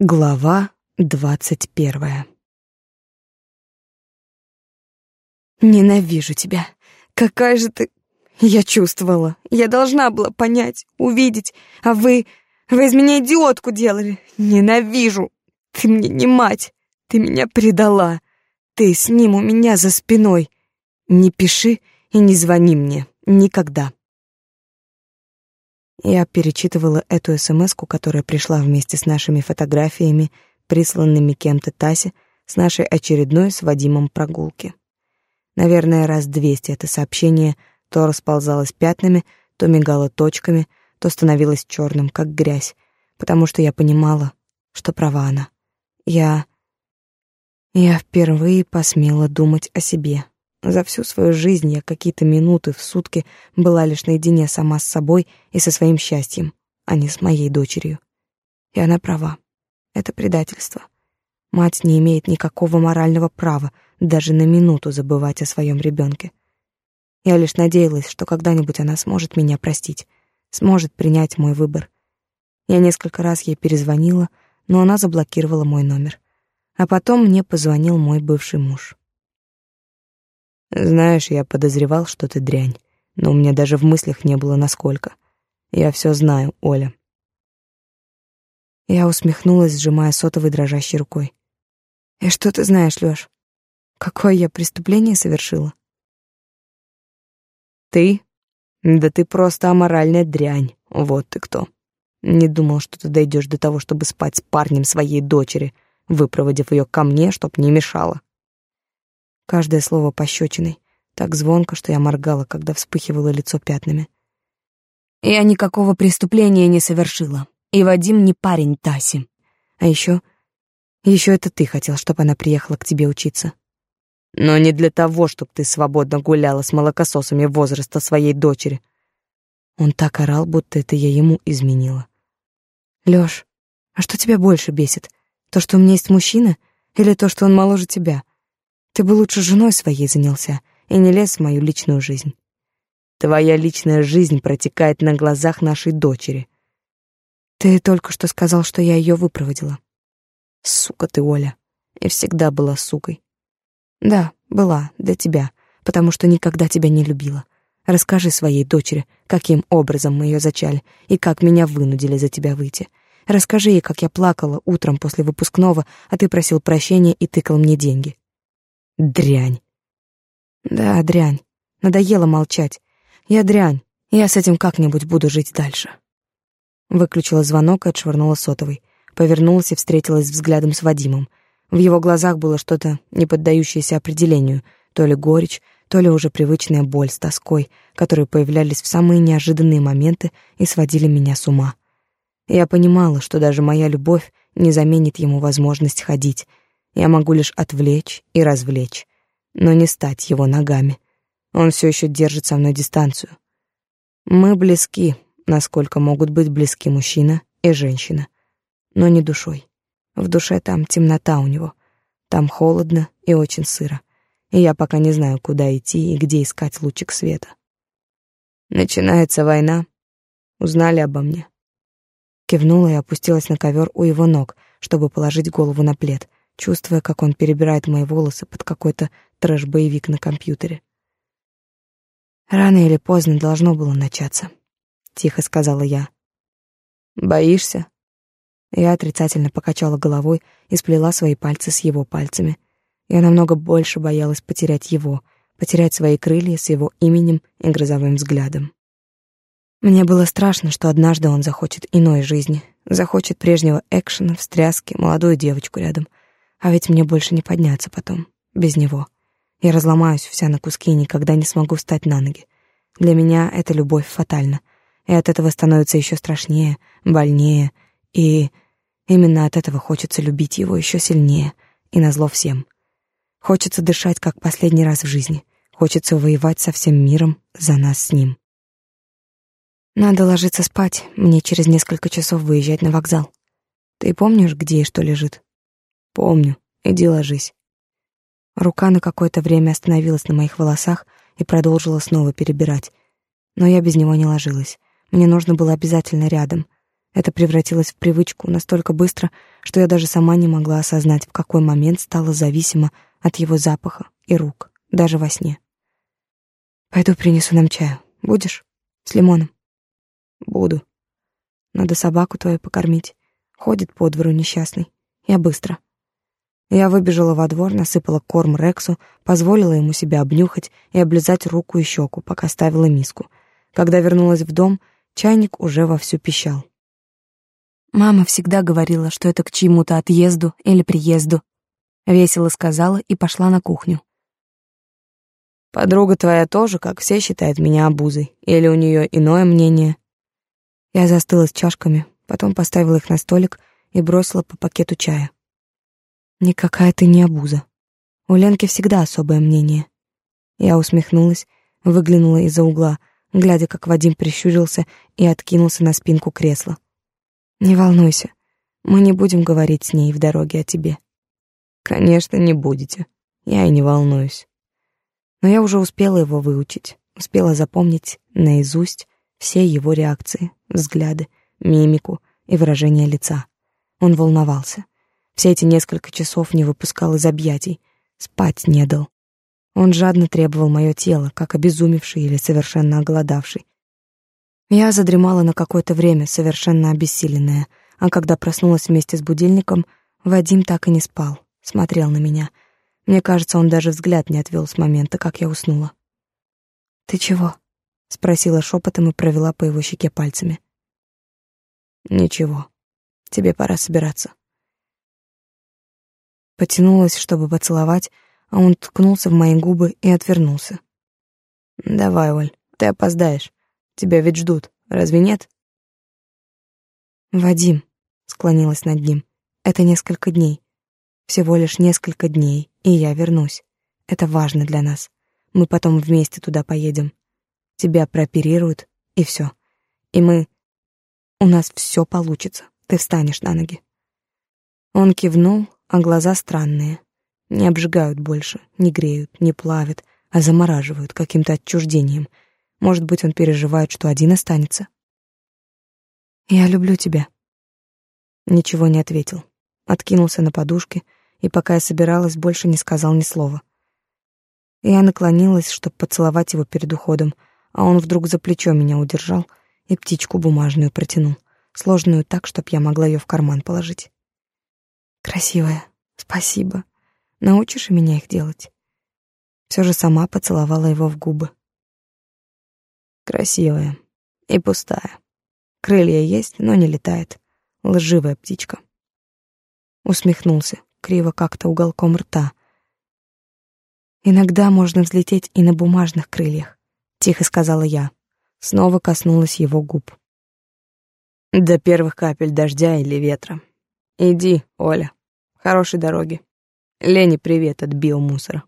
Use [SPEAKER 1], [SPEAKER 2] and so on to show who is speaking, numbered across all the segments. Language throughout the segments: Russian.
[SPEAKER 1] Глава двадцать первая «Ненавижу тебя. Какая же ты...» Я чувствовала. Я должна была понять, увидеть. А вы... Вы из меня идиотку делали. Ненавижу. Ты мне не мать. Ты меня предала. Ты с ним у меня за спиной. Не пиши и не звони мне. Никогда. Я перечитывала эту смс которая пришла вместе с нашими фотографиями, присланными кем-то Тасе, с нашей очередной с Вадимом прогулки. Наверное, раз двести это сообщение то расползалось пятнами, то мигало точками, то становилось черным, как грязь, потому что я понимала, что права она. Я... Я впервые посмела думать о себе. За всю свою жизнь я какие-то минуты в сутки была лишь наедине сама с собой и со своим счастьем, а не с моей дочерью. И она права. Это предательство. Мать не имеет никакого морального права даже на минуту забывать о своем ребенке. Я лишь надеялась, что когда-нибудь она сможет меня простить, сможет принять мой выбор. Я несколько раз ей перезвонила, но она заблокировала мой номер. А потом мне позвонил мой бывший муж.
[SPEAKER 2] Знаешь, я подозревал, что ты дрянь, но у меня даже в мыслях не было насколько. Я все знаю, Оля.
[SPEAKER 1] Я усмехнулась, сжимая сотовой дрожащей рукой. И что ты знаешь, Лёш? Какое я преступление совершила?
[SPEAKER 2] Ты? Да ты просто аморальная дрянь. Вот ты кто. Не думал, что ты дойдешь до того, чтобы спать с парнем своей дочери, выпроводив ее ко мне, чтоб не мешала.
[SPEAKER 1] Каждое слово пощечиной, так звонко, что я моргала, когда вспыхивало лицо пятнами. Я никакого преступления не совершила. И Вадим не парень Таси. А еще... Еще это ты хотел, чтобы она приехала к тебе учиться.
[SPEAKER 2] Но не для того, чтобы ты свободно гуляла с молокососами возраста своей дочери.
[SPEAKER 1] Он так орал, будто это я ему изменила. Лёш, а что тебя больше бесит? То, что у меня есть мужчина, или то, что он моложе тебя? Ты бы лучше женой своей занялся и не лез в мою личную жизнь.
[SPEAKER 2] Твоя личная жизнь протекает на глазах нашей дочери.
[SPEAKER 1] Ты только что сказал, что я ее выпроводила.
[SPEAKER 2] Сука ты, Оля. И всегда была сукой.
[SPEAKER 1] Да, была, для тебя, потому что никогда тебя не любила. Расскажи своей дочери, каким образом мы ее зачали и как меня вынудили за тебя выйти. Расскажи ей, как я плакала утром после выпускного, а ты просил прощения и тыкал мне деньги.
[SPEAKER 2] Дрянь.
[SPEAKER 1] Да, дрянь. Надоело молчать. Я дрянь. Я с этим как-нибудь буду жить дальше. Выключила звонок и отшвырнула сотовый. Повернулась и встретилась взглядом с Вадимом. В его глазах было что-то, не поддающееся определению, то ли горечь, то ли уже привычная боль с тоской, которые появлялись в самые неожиданные моменты и сводили меня с ума. Я понимала, что даже моя любовь не заменит ему возможность ходить, я могу лишь отвлечь и развлечь, но не стать его ногами. Он все еще держит со мной дистанцию. Мы близки, насколько могут быть близки мужчина и женщина, но не душой. В душе там темнота у него, там холодно и очень сыро, и я пока не знаю, куда идти и где искать лучик света. Начинается война. Узнали обо мне. Кивнула и опустилась на ковер у его ног, чтобы положить голову на плед, чувствуя, как он перебирает мои волосы под какой-то трэш-боевик на компьютере. «Рано или поздно должно было начаться», — тихо сказала я. «Боишься?» Я отрицательно покачала головой и сплела свои пальцы с его пальцами. Я намного больше боялась потерять его, потерять свои крылья с его именем и грозовым взглядом. Мне было страшно, что однажды он захочет иной жизни, захочет прежнего экшена, встряски, молодую девочку рядом — а ведь мне больше не подняться потом, без него. Я разломаюсь вся на куски и никогда не смогу встать на ноги. Для меня эта любовь фатальна, и от этого становится еще страшнее, больнее, и именно от этого хочется любить его еще сильнее, и назло всем. Хочется дышать, как последний раз в жизни, хочется воевать со всем миром за нас с ним. Надо ложиться спать, мне через несколько часов выезжать на вокзал. Ты помнишь, где и что лежит? Помню. Иди ложись. Рука на какое-то время остановилась на моих волосах и продолжила снова перебирать. Но я без него не ложилась. Мне нужно было обязательно рядом. Это превратилось в привычку настолько быстро, что я даже сама не могла осознать, в какой момент стала зависима от его запаха и рук, даже во сне. «Пойду принесу нам чаю. Будешь? С лимоном?» «Буду. Надо собаку твою покормить. Ходит по двору несчастный. Я быстро». Я выбежала во двор, насыпала корм Рексу, позволила ему себя обнюхать и облизать руку и щеку, пока ставила миску. Когда вернулась в дом, чайник уже вовсю пищал. Мама всегда говорила, что это к чему-то отъезду или приезду. Весело сказала и пошла на кухню.
[SPEAKER 2] Подруга твоя тоже, как все, считает меня обузой. Или у нее иное мнение?
[SPEAKER 1] Я застыла с чашками, потом поставила их на столик и бросила по пакету чая. Никакая ты не обуза. У Ленки всегда особое мнение. Я усмехнулась, выглянула из-за угла, глядя, как Вадим прищурился и откинулся на спинку кресла. Не волнуйся, мы не будем говорить с ней в дороге о тебе.
[SPEAKER 2] Конечно, не будете. Я и не волнуюсь.
[SPEAKER 1] Но я уже успела его выучить, успела запомнить наизусть все его реакции, взгляды, мимику и выражение лица. Он волновался. Все эти несколько часов не выпускал из объятий, спать не дал. Он жадно требовал мое тело, как обезумевший или совершенно оголодавший. Я задремала на какое-то время, совершенно обессиленная, а когда проснулась вместе с будильником, Вадим так и не спал, смотрел на меня. Мне кажется, он даже взгляд не отвел с момента, как я уснула. «Ты чего?» — спросила шепотом и провела по его щеке пальцами.
[SPEAKER 2] «Ничего. Тебе пора собираться».
[SPEAKER 1] Потянулась, чтобы поцеловать, а он ткнулся в мои губы и отвернулся.
[SPEAKER 2] «Давай, Оль, ты опоздаешь. Тебя ведь ждут, разве нет?»
[SPEAKER 1] «Вадим», — склонилась над ним, — «это несколько дней. Всего лишь несколько дней, и я вернусь. Это важно для нас. Мы потом вместе туда поедем. Тебя прооперируют, и все. И мы... У нас все получится. Ты встанешь на ноги». Он кивнул, а глаза странные. Не обжигают больше, не греют, не плавят, а замораживают каким-то отчуждением. Может быть, он переживает, что один останется. «Я люблю тебя». Ничего не ответил. Откинулся на подушке, и пока я собиралась, больше не сказал ни слова. Я наклонилась, чтобы поцеловать его перед уходом, а он вдруг за плечо меня удержал и птичку бумажную протянул, сложную так, чтобы я могла ее в карман положить. Красивая, спасибо. Научишь меня их делать? Все же сама поцеловала его в губы.
[SPEAKER 2] Красивая и пустая. Крылья есть, но не летает. Лживая птичка.
[SPEAKER 1] Усмехнулся, криво как-то уголком рта. Иногда можно взлететь и на бумажных крыльях, тихо сказала я. Снова коснулась его губ.
[SPEAKER 2] До первых капель дождя или ветра. Иди, Оля. Хорошей дороги. Лене привет от биомусора.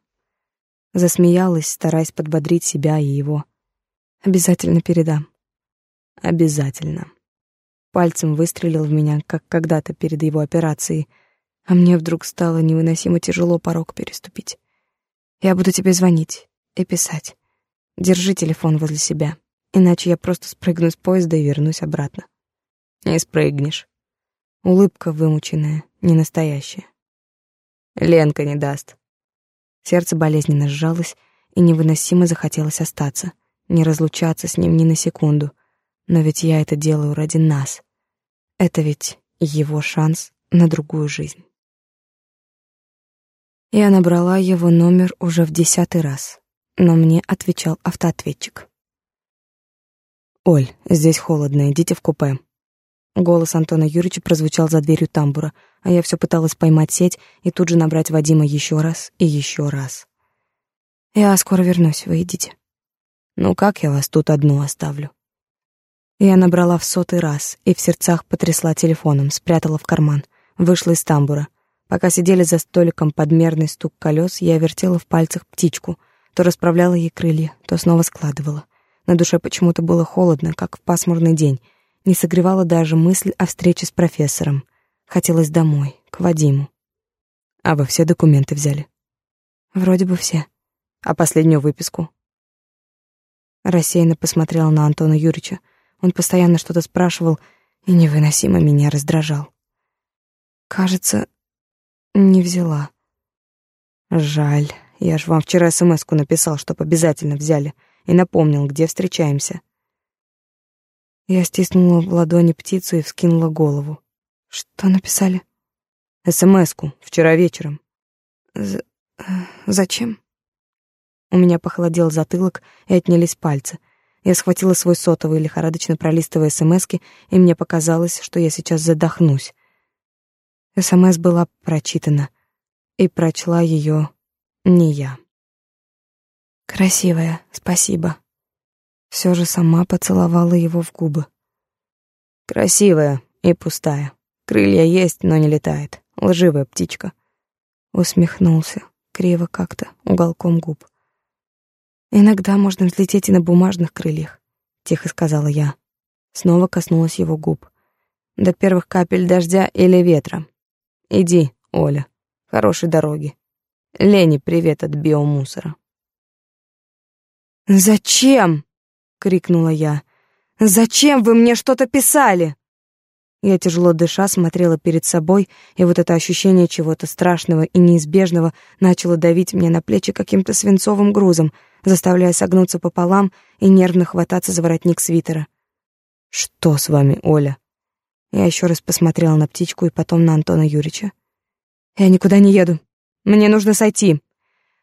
[SPEAKER 1] Засмеялась, стараясь подбодрить себя и его. Обязательно передам.
[SPEAKER 2] Обязательно.
[SPEAKER 1] Пальцем выстрелил в меня, как когда-то перед его операцией, а мне вдруг стало невыносимо тяжело порог переступить. Я буду тебе звонить и писать. Держи телефон возле себя, иначе я просто спрыгну с поезда и вернусь обратно.
[SPEAKER 2] Не спрыгнешь.
[SPEAKER 1] Улыбка вымученная, не настоящая.
[SPEAKER 2] Ленка не даст.
[SPEAKER 1] Сердце болезненно сжалось, и невыносимо захотелось остаться, не разлучаться с ним ни на секунду. Но ведь я это делаю ради нас. Это ведь его шанс на другую жизнь. Я набрала его номер уже в десятый раз, но мне отвечал автоответчик.
[SPEAKER 2] «Оль, здесь холодно, идите в купе».
[SPEAKER 1] Голос Антона Юрьевича прозвучал за дверью тамбура, а я все пыталась поймать сеть и тут же набрать Вадима еще раз и еще раз. «Я скоро вернусь, вы идите».
[SPEAKER 2] «Ну как я вас тут одну оставлю?»
[SPEAKER 1] Я набрала в сотый раз и в сердцах потрясла телефоном, спрятала в карман, вышла из тамбура. Пока сидели за столиком подмерный стук колес, я вертела в пальцах птичку, то расправляла ей крылья, то снова складывала. На душе почему-то было холодно, как в пасмурный день, не согревала даже мысль о встрече с профессором. Хотелось домой, к Вадиму.
[SPEAKER 2] А вы все документы взяли?
[SPEAKER 1] Вроде бы все.
[SPEAKER 2] А последнюю выписку?
[SPEAKER 1] Рассеянно посмотрела на Антона Юрьевича. Он постоянно что-то спрашивал, и невыносимо меня раздражал. Кажется, не взяла. Жаль, я ж вам вчера смс-ку написал, чтоб обязательно взяли, и напомнил, где встречаемся. Я стиснула в ладони птицу и вскинула голову. Что написали? СМС-ку, вчера вечером. З зачем? У меня похолодел затылок и отнялись пальцы. Я схватила свой сотовый, лихорадочно пролистывая СМСки, и мне показалось, что я сейчас задохнусь. СМС была прочитана, и прочла ее не я. Красивая, спасибо. Все же сама поцеловала его в губы.
[SPEAKER 2] Красивая и пустая. Крылья есть, но не летает. Лживая птичка.
[SPEAKER 1] Усмехнулся, криво как-то, уголком губ. Иногда можно взлететь и на бумажных крыльях, тихо сказала я. Снова коснулась его губ. До первых капель дождя или ветра. Иди, Оля. Хорошей дороги. Лене привет от биомусора. «Зачем?» — крикнула я. «Зачем вы мне что-то писали?» Я тяжело дыша смотрела перед собой, и вот это ощущение чего-то страшного и неизбежного начало давить мне на плечи каким-то свинцовым грузом, заставляя согнуться пополам и нервно хвататься за воротник свитера. «Что с вами, Оля?» Я еще раз посмотрела на птичку и потом на Антона Юрьевича. «Я никуда не еду. Мне нужно сойти.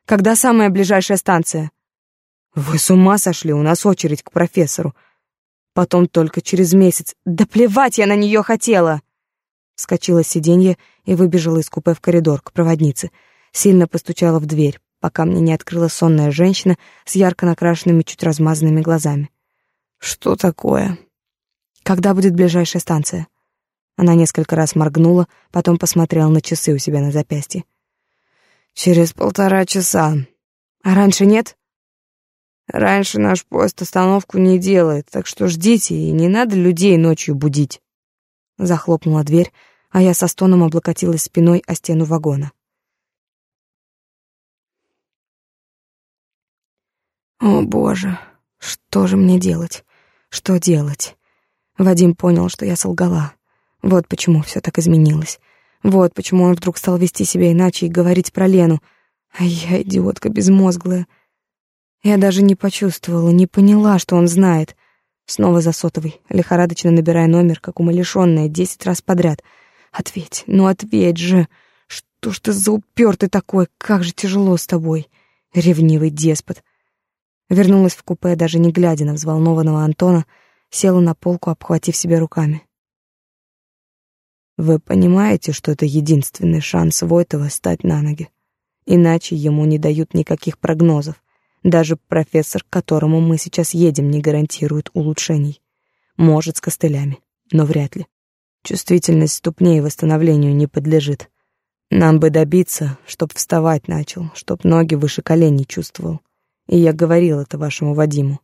[SPEAKER 1] Когда самая ближайшая станция?» «Вы с ума сошли? У нас очередь к профессору. Потом только через месяц. Да плевать я на нее хотела!» Вскочила с сиденья и выбежала из купе в коридор к проводнице. Сильно постучала в дверь, пока мне не открыла сонная женщина с ярко накрашенными, чуть размазанными глазами. «Что такое?» «Когда будет ближайшая станция?» Она несколько раз моргнула, потом посмотрела на часы у себя на запястье. «Через полтора часа. А раньше нет?» Раньше наш поезд остановку не делает, так что ждите, и не надо людей ночью будить. Захлопнула дверь, а я со стоном облокотилась спиной о стену вагона. О, боже, что же мне делать? Что делать? Вадим понял, что я солгала. Вот почему все так изменилось. Вот почему он вдруг стал вести себя иначе и говорить про Лену. А я, идиотка безмозглая, я даже не почувствовала, не поняла, что он знает. Снова за сотовый, лихорадочно набирая номер, как умалишённая, десять раз подряд. «Ответь, ну ответь же! Что ж ты за упертый такой? Как же тяжело с тобой, ревнивый деспот!» Вернулась в купе, даже не глядя на взволнованного Антона, села на полку, обхватив себя руками. «Вы понимаете, что это единственный шанс Войтова стать на ноги? Иначе ему не дают никаких прогнозов. Даже профессор, к которому мы сейчас едем, не гарантирует улучшений. Может, с костылями, но вряд ли. Чувствительность ступней восстановлению не подлежит. Нам бы добиться, чтоб вставать начал, чтоб ноги выше коленей чувствовал. И я говорил это вашему Вадиму.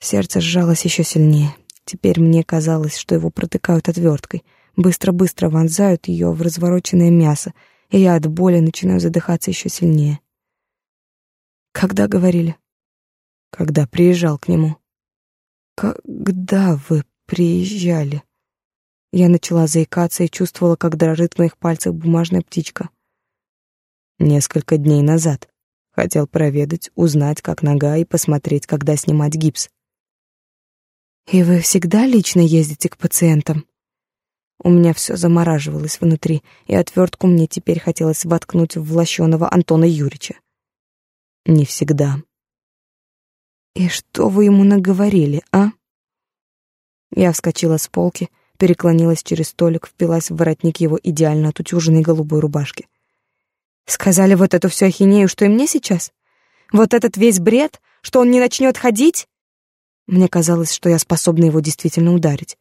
[SPEAKER 1] Сердце сжалось еще сильнее. Теперь мне казалось, что его протыкают отверткой, быстро-быстро вонзают ее в развороченное мясо, и я от боли начинаю задыхаться еще сильнее. Когда говорили? Когда приезжал к нему. Когда вы приезжали? Я начала заикаться и чувствовала, как дрожит в моих пальцах бумажная птичка. Несколько дней назад. Хотел проведать, узнать, как нога, и посмотреть, когда снимать гипс. И вы всегда лично ездите к пациентам? У меня все замораживалось внутри, и отвертку мне теперь хотелось воткнуть в лощеного Антона Юрьевича. Не всегда. И что вы ему наговорили, а? Я вскочила с полки, переклонилась через столик, впилась в воротник его идеально отутюженной голубой рубашки. Сказали вот эту всю ахинею, что и мне сейчас? Вот этот весь бред, что он не начнет ходить? Мне казалось, что я способна его действительно ударить.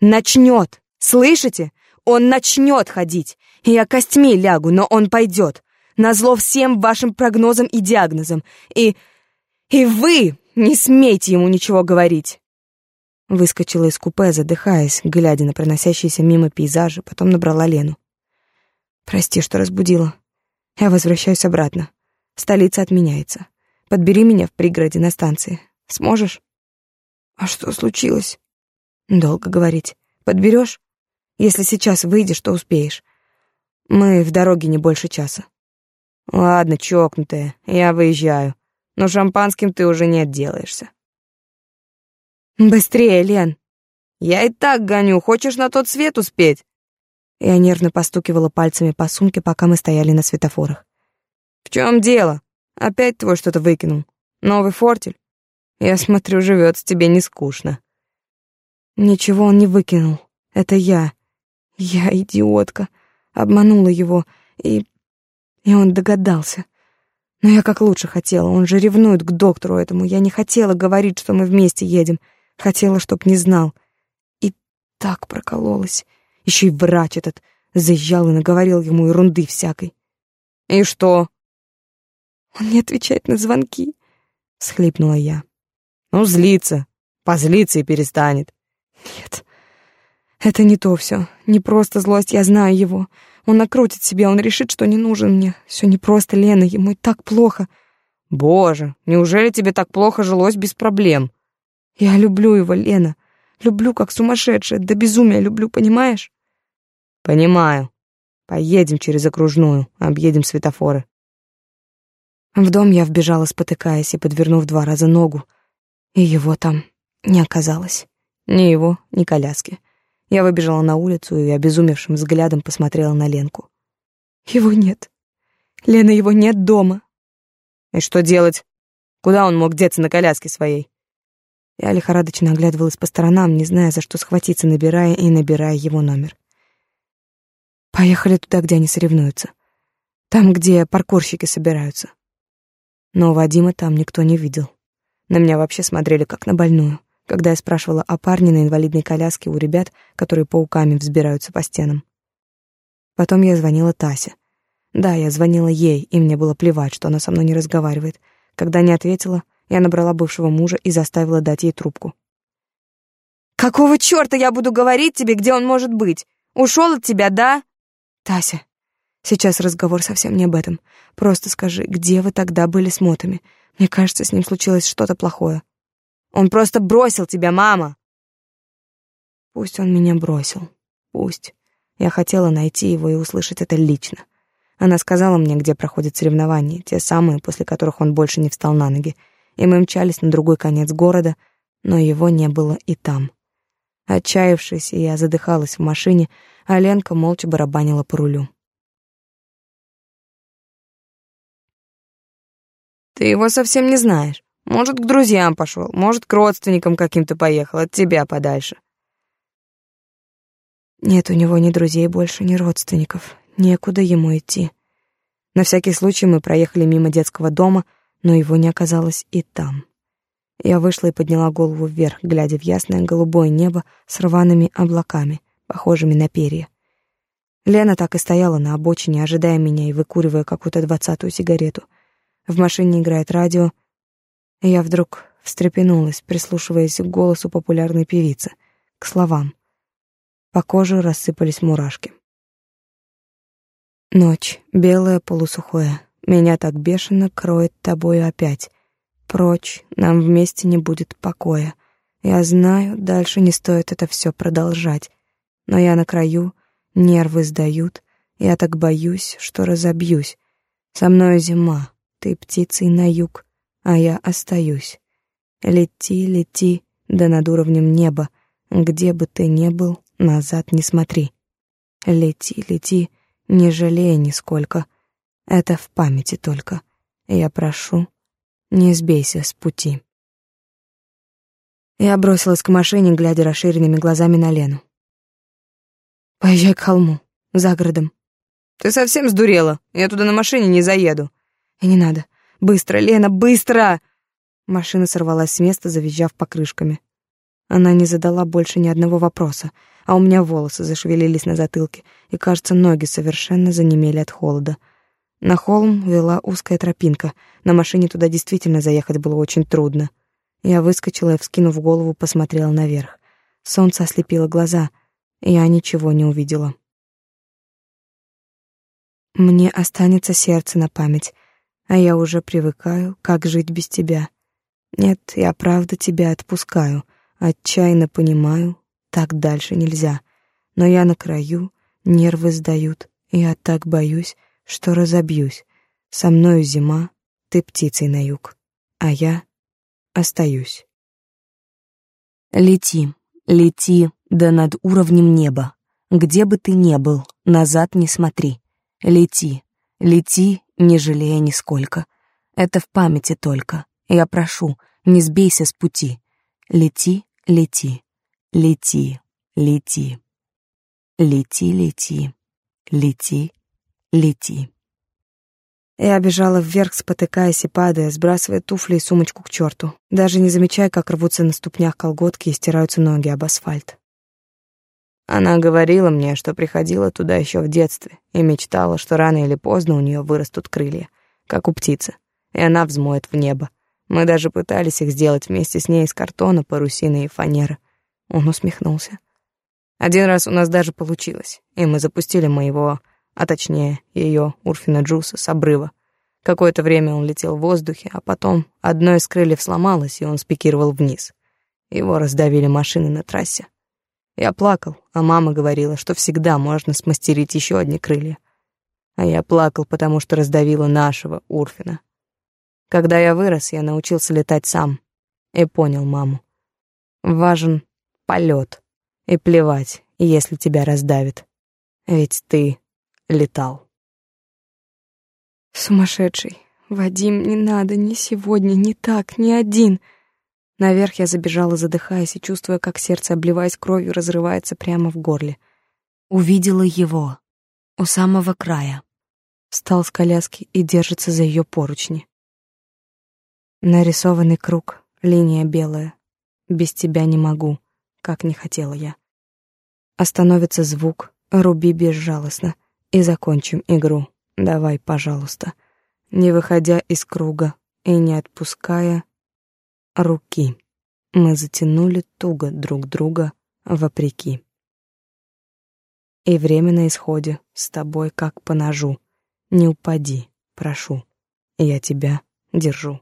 [SPEAKER 1] Начнет, слышите? Он начнет ходить. Я костьми лягу, но он пойдет назло всем вашим прогнозам и диагнозам. И... и вы не смейте ему ничего говорить!» Выскочила из купе, задыхаясь, глядя на проносящиеся мимо пейзажи, потом набрала Лену. «Прости, что разбудила. Я возвращаюсь обратно. Столица отменяется. Подбери меня в пригороде на станции. Сможешь?» «А что случилось?» «Долго говорить. Подберешь? Если сейчас выйдешь, то успеешь. Мы в дороге не больше часа.
[SPEAKER 2] Ладно, чокнутая, я выезжаю. Но шампанским ты уже не отделаешься.
[SPEAKER 1] Быстрее, Лен.
[SPEAKER 2] Я и так гоню, хочешь на тот свет успеть?
[SPEAKER 1] Я нервно постукивала пальцами по сумке, пока мы стояли на светофорах.
[SPEAKER 2] В чем дело? Опять твой что-то выкинул. Новый фортель? Я смотрю, живется тебе не скучно.
[SPEAKER 1] Ничего он не выкинул. Это я. Я идиотка. Обманула его, и и он догадался. Но я как лучше хотела, он же ревнует к доктору этому. Я не хотела говорить, что мы вместе едем. Хотела, чтоб не знал. И так прокололась. Еще и врач этот заезжал и наговорил ему ерунды всякой.
[SPEAKER 2] «И что?»
[SPEAKER 1] «Он не отвечает на звонки», — схлипнула я.
[SPEAKER 2] «Ну, злится. Позлится и перестанет».
[SPEAKER 1] «Нет, это не то все. Не просто злость, я знаю его. Он накрутит себя, он решит, что не нужен мне. Все не просто, Лена, ему и так плохо.
[SPEAKER 2] Боже, неужели тебе так плохо жилось без проблем?
[SPEAKER 1] Я люблю его, Лена. Люблю, как сумасшедшая, до безумия люблю, понимаешь?
[SPEAKER 2] Понимаю. Поедем через окружную, объедем светофоры.
[SPEAKER 1] В дом я вбежала, спотыкаясь и подвернув два раза ногу. И его там не оказалось. Ни его, ни коляски. Я выбежала на улицу и обезумевшим взглядом посмотрела на Ленку. Его нет. Лена, его нет дома.
[SPEAKER 2] И что делать? Куда он мог деться на коляске своей?
[SPEAKER 1] Я лихорадочно оглядывалась по сторонам, не зная, за что схватиться, набирая и набирая его номер. Поехали туда, где они соревнуются. Там, где паркурщики собираются. Но Вадима там никто не видел. На меня вообще смотрели как на больную когда я спрашивала о парне на инвалидной коляске у ребят, которые пауками взбираются по стенам. Потом я звонила Тасе. Да, я звонила ей, и мне было плевать, что она со мной не разговаривает. Когда не ответила, я набрала бывшего мужа и заставила дать ей трубку.
[SPEAKER 2] «Какого черта я буду говорить тебе, где он может быть? Ушел от тебя, да?»
[SPEAKER 1] «Тася, сейчас разговор совсем не об этом. Просто скажи, где вы тогда были с мотами? Мне кажется, с ним случилось что-то плохое.
[SPEAKER 2] Он просто бросил тебя, мама.
[SPEAKER 1] Пусть он меня бросил. Пусть. Я хотела найти его и услышать это лично. Она сказала мне, где проходят соревнования, те самые, после которых он больше не встал на ноги, и мы мчались на другой конец города, но его не было и там. Отчаявшись, я задыхалась в машине, а Ленка молча барабанила по рулю.
[SPEAKER 2] «Ты его совсем не знаешь. Может, к друзьям пошел, может, к родственникам каким-то поехал, от тебя подальше.
[SPEAKER 1] Нет у него ни друзей больше, ни родственников. Некуда ему идти. На всякий случай мы проехали мимо детского дома, но его не оказалось и там. Я вышла и подняла голову вверх, глядя в ясное голубое небо с рваными облаками, похожими на перья. Лена так и стояла на обочине, ожидая меня и выкуривая какую-то двадцатую сигарету. В машине играет радио, я вдруг встрепенулась, прислушиваясь к голосу популярной певицы, к словам. По коже рассыпались мурашки. Ночь, белая, полусухая. Меня так бешено кроет тобою опять. Прочь, нам вместе не будет покоя. Я знаю, дальше не стоит это все продолжать. Но я на краю, нервы сдают. Я так боюсь, что разобьюсь. Со мной зима, ты птицей на юг а я остаюсь. Лети, лети, да над уровнем неба, где бы ты ни был, назад не смотри. Лети, лети, не жалея нисколько, это в памяти только. Я прошу, не сбейся с пути. Я бросилась к машине, глядя расширенными глазами на Лену. «Поезжай к холму, за городом».
[SPEAKER 2] «Ты совсем сдурела? Я туда на машине не заеду».
[SPEAKER 1] «И не надо. Быстро, Лена, быстро!» Машина сорвалась с места, завизжав покрышками. Она не задала больше ни одного вопроса, а у меня волосы зашевелились на затылке, и, кажется, ноги совершенно занемели от холода. На холм вела узкая тропинка, на машине туда действительно заехать было очень трудно. Я выскочила и, вскинув голову, посмотрела наверх. Солнце ослепило глаза, и я ничего не увидела. Мне останется сердце на память — а я уже привыкаю, как жить без тебя. Нет, я правда тебя отпускаю, отчаянно понимаю, Так дальше нельзя. Но я на краю, нервы сдают. Я так боюсь, что разобьюсь. Со мною зима, ты птицей на юг, а я остаюсь.
[SPEAKER 2] Лети, лети, да над уровнем неба. Где бы ты ни был, назад не смотри. Лети, лети, не жалея нисколько. Это в памяти только. Я прошу, не сбейся с пути. Лети, лети, лети, лети. Лети, лети, лети, лети.
[SPEAKER 1] Я бежала вверх, спотыкаясь и падая, сбрасывая туфли и сумочку к черту, даже не замечая, как рвутся на ступнях колготки и стираются ноги об асфальт. Она говорила мне, что приходила туда еще в детстве и мечтала, что рано или поздно у нее вырастут крылья, как у птицы, и она взмоет в небо. Мы даже пытались их сделать вместе с ней из картона, парусины и фанеры. Он усмехнулся. Один раз у нас даже получилось, и мы запустили моего а точнее ее Урфина Джуса с обрыва. Какое-то время он летел в воздухе, а потом одно из крыльев сломалось, и он спикировал вниз. Его раздавили машины на трассе. Я плакал, а мама говорила, что всегда можно смастерить еще одни крылья. А я плакал, потому что раздавила нашего Урфина. Когда я вырос, я научился летать сам и понял маму. Важен полет, и плевать, если тебя раздавит. Ведь ты летал. Сумасшедший. Вадим, не надо, ни сегодня, ни так, ни один. Наверх я забежала, задыхаясь и чувствуя, как сердце, обливаясь кровью, разрывается прямо в горле.
[SPEAKER 2] Увидела его у самого края.
[SPEAKER 1] Встал с коляски и держится за ее поручни. Нарисованный круг, линия белая. Без тебя не могу, как не хотела я. Остановится звук, руби безжалостно — и закончим игру. Давай, пожалуйста, не выходя из круга и не отпуская руки. Мы затянули туго друг друга вопреки. И время на исходе, с тобой как по ножу. Не упади, прошу, я тебя держу.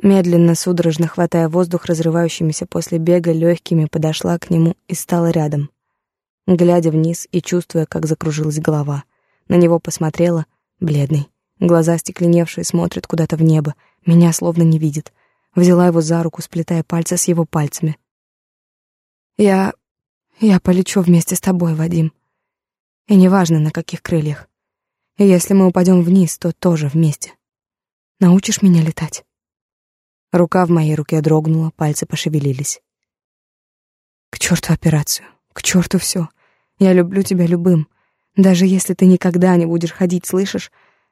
[SPEAKER 1] Медленно, судорожно хватая воздух, разрывающимися после бега легкими, подошла к нему и стала рядом глядя вниз и чувствуя, как закружилась голова. На него посмотрела, бледный. Глаза стекленевшие смотрят куда-то в небо, меня словно не видит. Взяла его за руку, сплетая пальцы с его пальцами. «Я... я полечу вместе с тобой, Вадим. И неважно, на каких крыльях. И если мы упадем вниз, то тоже вместе. Научишь меня летать?» Рука в моей руке дрогнула, пальцы пошевелились. «К черту операцию, к черту все. Я люблю тебя любым. Даже если ты никогда не будешь ходить, слышишь?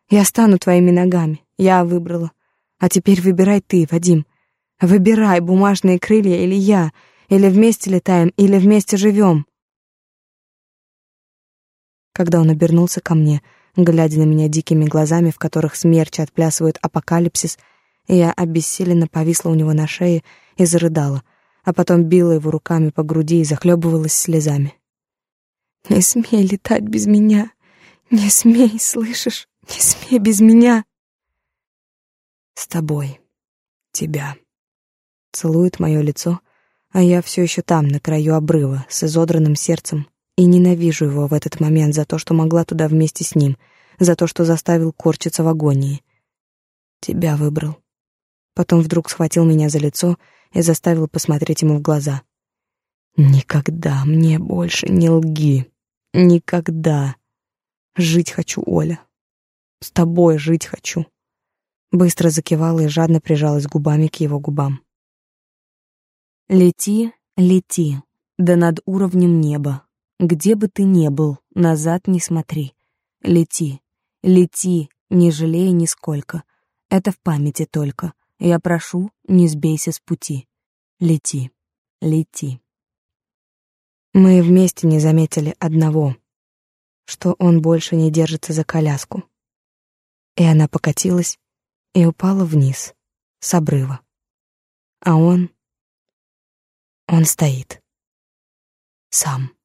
[SPEAKER 1] Я стану твоими ногами. Я выбрала. А теперь выбирай ты, Вадим. Выбирай, бумажные крылья или я. Или вместе летаем, или вместе живем. Когда он обернулся ко мне, глядя на меня дикими глазами, в которых смерчи отплясывают апокалипсис, я обессиленно повисла у него на шее и зарыдала, а потом била его руками по груди и захлебывалась слезами. Не смей летать без меня. Не смей, слышишь? Не смей без меня. С тобой. Тебя. Целует мое лицо, а я все еще там, на краю обрыва, с изодранным сердцем, и ненавижу его в этот момент за то, что могла туда вместе с ним, за то, что заставил корчиться в агонии. Тебя выбрал. Потом вдруг схватил меня за лицо и заставил посмотреть ему в глаза. «Никогда мне больше не лги!» Никогда. Жить хочу, Оля. С тобой жить хочу. Быстро закивала и жадно прижалась губами к его губам.
[SPEAKER 2] Лети, лети, да над уровнем неба. Где бы ты ни был, назад не смотри. Лети, лети, не жалея нисколько. Это в памяти только. Я прошу, не сбейся с пути. Лети, лети.
[SPEAKER 1] Мы вместе не заметили одного, что он больше не держится за коляску. И она покатилась и упала вниз, с обрыва. А он... Он стоит. Сам.